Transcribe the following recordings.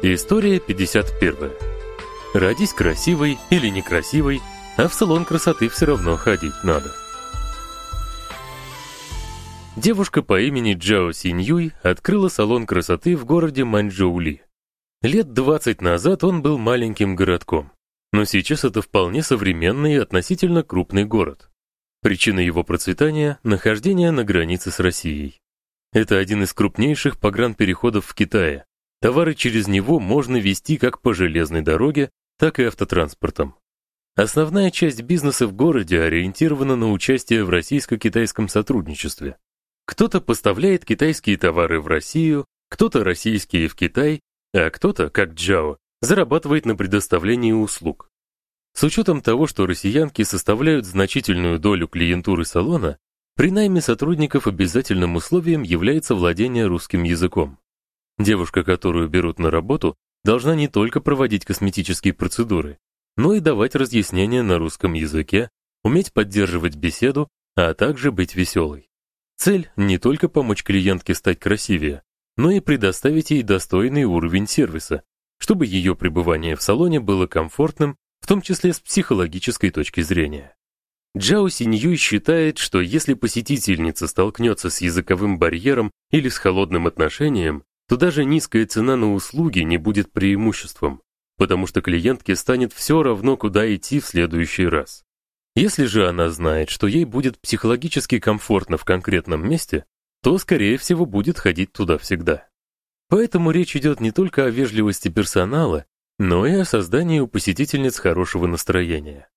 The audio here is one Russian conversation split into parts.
История 51. Родись красивой или некрасивой, а в салон красоты все равно ходить надо. Девушка по имени Джао Синьюй открыла салон красоты в городе Маньчжоули. Лет 20 назад он был маленьким городком, но сейчас это вполне современный и относительно крупный город. Причина его процветания нахождение на границе с Россией. Это один из крупнейших погранпереходов в Китае. Товары через него можно везти как по железной дороге, так и автотранспортом. Основная часть бизнеса в городе ориентирована на участие в российско-китайском сотрудничестве. Кто-то поставляет китайские товары в Россию, кто-то российские в Китай, а кто-то, как Джао, зарабатывает на предоставлении услуг. С учетом того, что россиянки составляют значительную долю клиентуры салона, при найме сотрудников обязательным условием является владение русским языком. Девушка, которую берут на работу, должна не только проводить косметические процедуры, но и давать разъяснения на русском языке, уметь поддерживать беседу, а также быть веселой. Цель не только помочь клиентке стать красивее, но и предоставить ей достойный уровень сервиса, чтобы ее пребывание в салоне было комфортным, в том числе с психологической точки зрения. Джао Синьюй считает, что если посетительница столкнется с языковым барьером или с холодным отношением, то даже низкая цена на услуги не будет преимуществом, потому что клиентке станет все равно, куда идти в следующий раз. Если же она знает, что ей будет психологически комфортно в конкретном месте, то скорее всего будет ходить туда всегда. Поэтому речь идет не только о вежливости персонала, но и о создании у посетительниц хорошего настроения.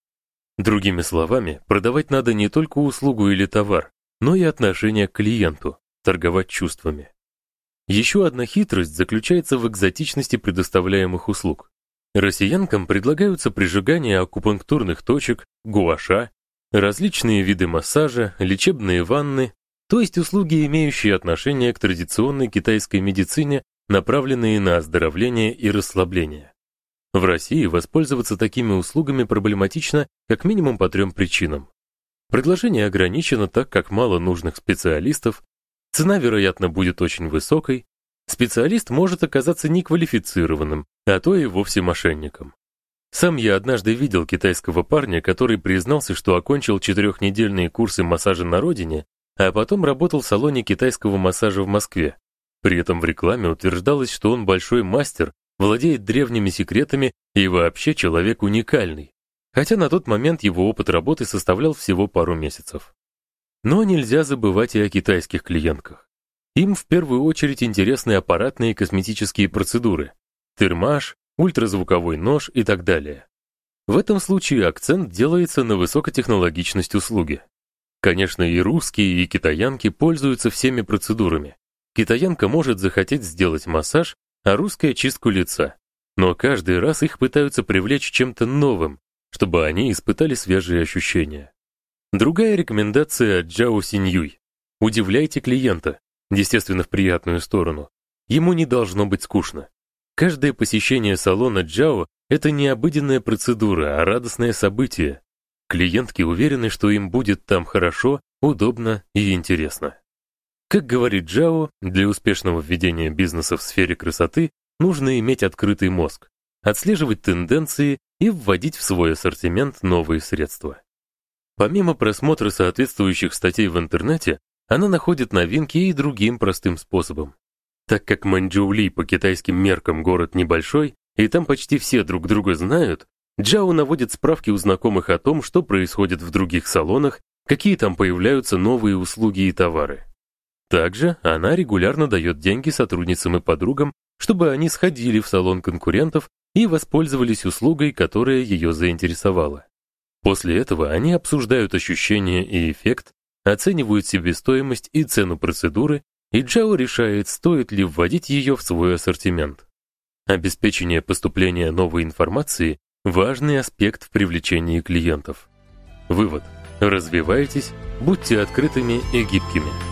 Другими словами, продавать надо не только услугу или товар, но и отношение к клиенту, торговать чувствами. Еще одна хитрость заключается в экзотичности предоставляемых услуг. Россиянкам предлагаются прижигание акупунктурных точек, гуаша, различные виды массажа, лечебные ванны, то есть услуги, имеющие отношение к традиционной китайской медицине, направленные на оздоровление и расслабление. В России воспользоваться такими услугами проблематично как минимум по трем причинам. Предложение ограничено, так как мало нужных специалистов, цена, вероятно, будет очень высокой, специалист может оказаться неквалифицированным, а то и вовсе мошенником. Сам я однажды видел китайского парня, который признался, что окончил четырехнедельные курсы массажа на родине, а потом работал в салоне китайского массажа в Москве. При этом в рекламе утверждалось, что он большой мастер владеет древними секретами и вообще человек уникальный, хотя на тот момент его опыт работы составлял всего пару месяцев. Но нельзя забывать и о китайских клиентках. Им в первую очередь интересны аппаратные косметические процедуры: термаж, ультразвуковой нож и так далее. В этом случае акцент делается на высокотехнологичность услуги. Конечно, и русские, и китаянки пользуются всеми процедурами. Китаянка может захотеть сделать массаж а русская чистку лица. Но каждый раз их пытаются привлечь чем-то новым, чтобы они испытали свежие ощущения. Другая рекомендация от Джао Синьюй: удивляйте клиента, естественно, в приятную сторону. Ему не должно быть скучно. Каждое посещение салона Джао это не обыденная процедура, а радостное событие. Клиентки уверены, что им будет там хорошо, удобно и интересно. Как говорит Джао, для успешного введения бизнеса в сфере красоты нужно иметь открытый мозг, отслеживать тенденции и вводить в свой ассортимент новые средства. Помимо просмотра соответствующих статей в интернете, она находит новинки и другим простым способом. Так как Маньчжоули по китайским меркам город небольшой, и там почти все друг друга знают, Джао наводит справки у знакомых о том, что происходит в других салонах, какие там появляются новые услуги и товары. Также она регулярно дает деньги сотрудницам и подругам, чтобы они сходили в салон конкурентов и воспользовались услугой, которая ее заинтересовала. После этого они обсуждают ощущения и эффект, оценивают себестоимость и цену процедуры, и Джао решает, стоит ли вводить ее в свой ассортимент. Обеспечение поступления новой информации важный аспект в привлечении клиентов. Вывод: развивайтесь, будьте открытыми и гибкими.